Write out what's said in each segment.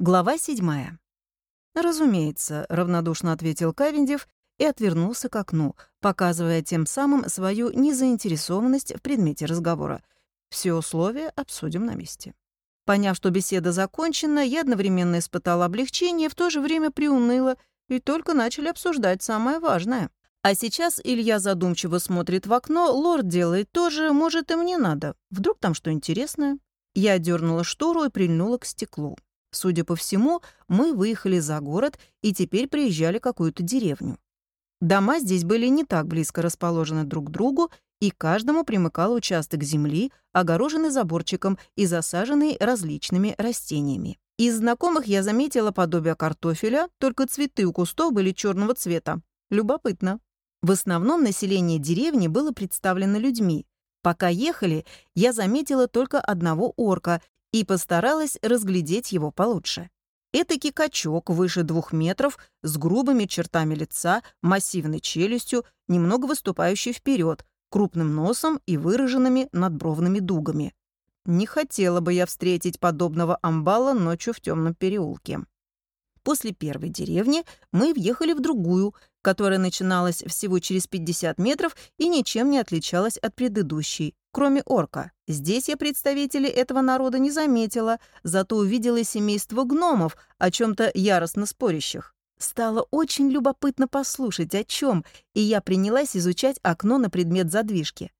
Глава седьмая. «Разумеется», — равнодушно ответил Кавендев и отвернулся к окну, показывая тем самым свою незаинтересованность в предмете разговора. Все условия обсудим на месте. Поняв, что беседа закончена, я одновременно испытала облегчение, в то же время приуныла, и только начали обсуждать самое важное. А сейчас Илья задумчиво смотрит в окно, лорд делает то же, может, и мне надо. Вдруг там что интересное? Я дернула штору и прильнула к стеклу. Судя по всему, мы выехали за город и теперь приезжали в какую-то деревню. Дома здесь были не так близко расположены друг к другу, и каждому примыкал участок земли, огороженный заборчиком и засаженный различными растениями. Из знакомых я заметила подобие картофеля, только цветы у кустов были черного цвета. Любопытно. В основном население деревни было представлено людьми. Пока ехали, я заметила только одного орка и постаралась разглядеть его получше. Этакий качок выше двух метров, с грубыми чертами лица, массивной челюстью, немного выступающей вперед, крупным носом и выраженными надбровными дугами. Не хотела бы я встретить подобного амбала ночью в темном переулке. После первой деревни мы въехали в другую, которая начиналась всего через 50 метров и ничем не отличалась от предыдущей, кроме орка. Здесь я представителей этого народа не заметила, зато увидела семейство гномов, о чем-то яростно спорящих. Стало очень любопытно послушать, о чем, и я принялась изучать окно на предмет задвижки.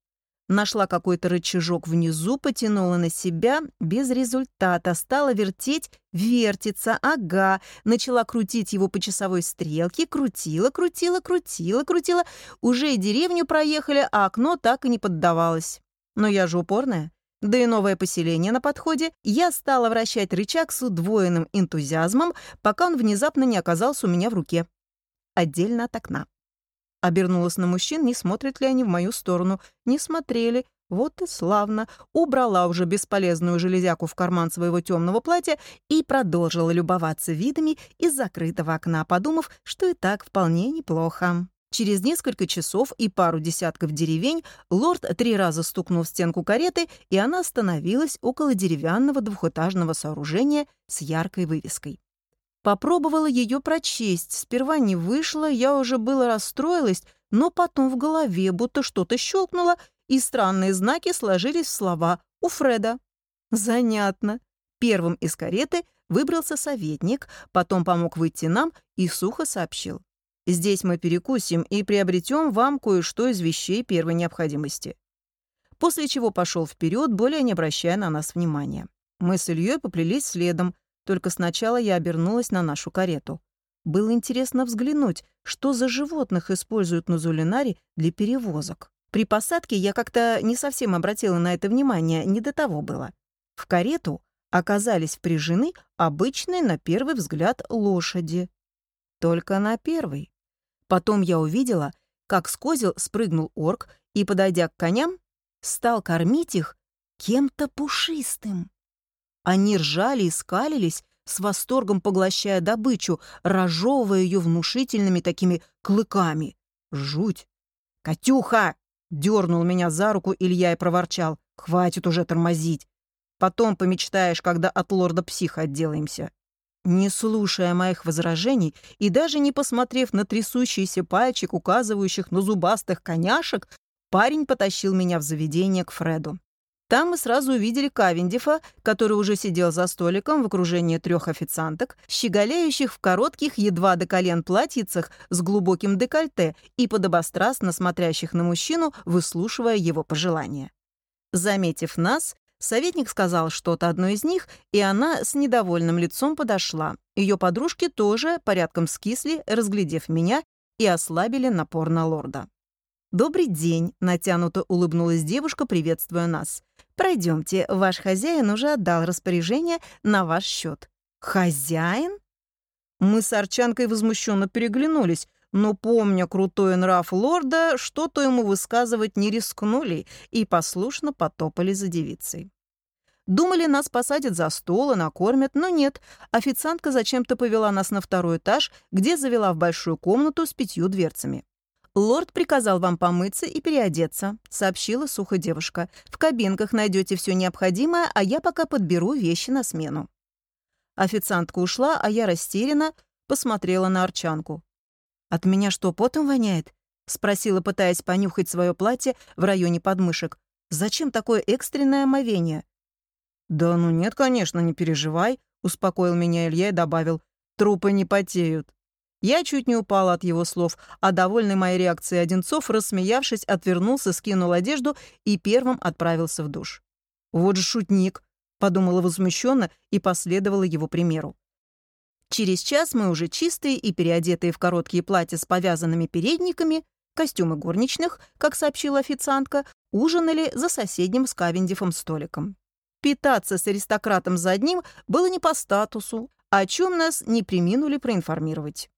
Нашла какой-то рычажок внизу, потянула на себя, без результата. Стала вертеть, вертится, ага. Начала крутить его по часовой стрелке, крутила, крутила, крутила, крутила. Уже и деревню проехали, а окно так и не поддавалось. Но я же упорная. Да и новое поселение на подходе. Я стала вращать рычаг с удвоенным энтузиазмом, пока он внезапно не оказался у меня в руке. Отдельно от окна. Обернулась на мужчин, не смотрят ли они в мою сторону. Не смотрели. Вот и славно. Убрала уже бесполезную железяку в карман своего темного платья и продолжила любоваться видами из закрытого окна, подумав, что и так вполне неплохо. Через несколько часов и пару десятков деревень лорд три раза стукнул в стенку кареты, и она остановилась около деревянного двухэтажного сооружения с яркой вывеской. Попробовала ее прочесть. Сперва не вышло, я уже было расстроилась, но потом в голове будто что-то щелкнуло, и странные знаки сложились в слова «У Фреда». Занятно. Первым из кареты выбрался советник, потом помог выйти нам и сухо сообщил. «Здесь мы перекусим и приобретем вам кое-что из вещей первой необходимости». После чего пошел вперед, более не обращая на нас внимания. Мы с Ильей поплелись следом, только сначала я обернулась на нашу карету. Было интересно взглянуть, что за животных используют на Зулинаре для перевозок. При посадке я как-то не совсем обратила на это внимание, не до того было. В карету оказались впряжены обычные, на первый взгляд, лошади. Только на первый. Потом я увидела, как с козел спрыгнул орк и, подойдя к коням, стал кормить их кем-то пушистым. Они ржали и скалились, с восторгом поглощая добычу, разжевывая ее внушительными такими клыками. Жуть! «Катюха!» — дернул меня за руку Илья и проворчал. «Хватит уже тормозить. Потом помечтаешь, когда от лорда-психа отделаемся». Не слушая моих возражений и даже не посмотрев на трясущийся пальчик, указывающих на зубастых коняшек, парень потащил меня в заведение к Фреду. Там мы сразу увидели Кавендифа, который уже сидел за столиком в окружении трех официанток, щеголяющих в коротких, едва до колен платьицах с глубоким декольте и подобострастно смотрящих на мужчину, выслушивая его пожелания. Заметив нас, советник сказал что-то одной из них, и она с недовольным лицом подошла. Ее подружки тоже порядком скисли, разглядев меня, и ослабили напор на лорда. «Добрый день», — натянуто улыбнулась девушка, приветствуя нас. «Пройдемте, ваш хозяин уже отдал распоряжение на ваш счет». «Хозяин?» Мы с Арчанкой возмущенно переглянулись, но, помня крутой нрав лорда, что-то ему высказывать не рискнули и послушно потопали за девицей. Думали, нас посадят за стол и накормят, но нет. Официантка зачем-то повела нас на второй этаж, где завела в большую комнату с пятью дверцами. «Лорд приказал вам помыться и переодеться», — сообщила сухо девушка. «В кабинках найдете все необходимое, а я пока подберу вещи на смену». Официантка ушла, а я растерянно посмотрела на Арчанку. «От меня что, потом воняет?» — спросила, пытаясь понюхать свое платье в районе подмышек. «Зачем такое экстренное омовение?» «Да ну нет, конечно, не переживай», — успокоил меня Илья и добавил. «Трупы не потеют». Я чуть не упала от его слов, а довольный моей реакцией Одинцов, рассмеявшись, отвернулся, скинул одежду и первым отправился в душ. «Вот же шутник», — подумала возмущенно и последовала его примеру. Через час мы уже чистые и переодетые в короткие платья с повязанными передниками, костюмы горничных, как сообщила официантка, ужинали за соседним с Кавендифом столиком. Питаться с аристократом за одним было не по статусу, о чем нас не приминули проинформировать.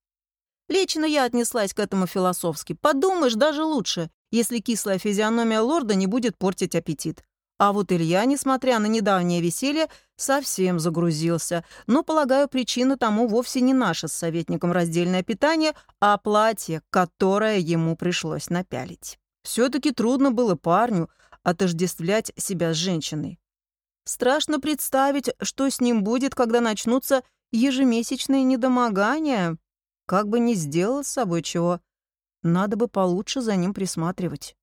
Лично я отнеслась к этому философски. Подумаешь, даже лучше, если кислая физиономия лорда не будет портить аппетит. А вот Илья, несмотря на недавнее веселье, совсем загрузился. Но, полагаю, причина тому вовсе не наше с советником раздельное питание, а платье, которое ему пришлось напялить. Все-таки трудно было парню отождествлять себя с женщиной. Страшно представить, что с ним будет, когда начнутся ежемесячные недомогания. Как бы ни сделал с собой чего, надо бы получше за ним присматривать.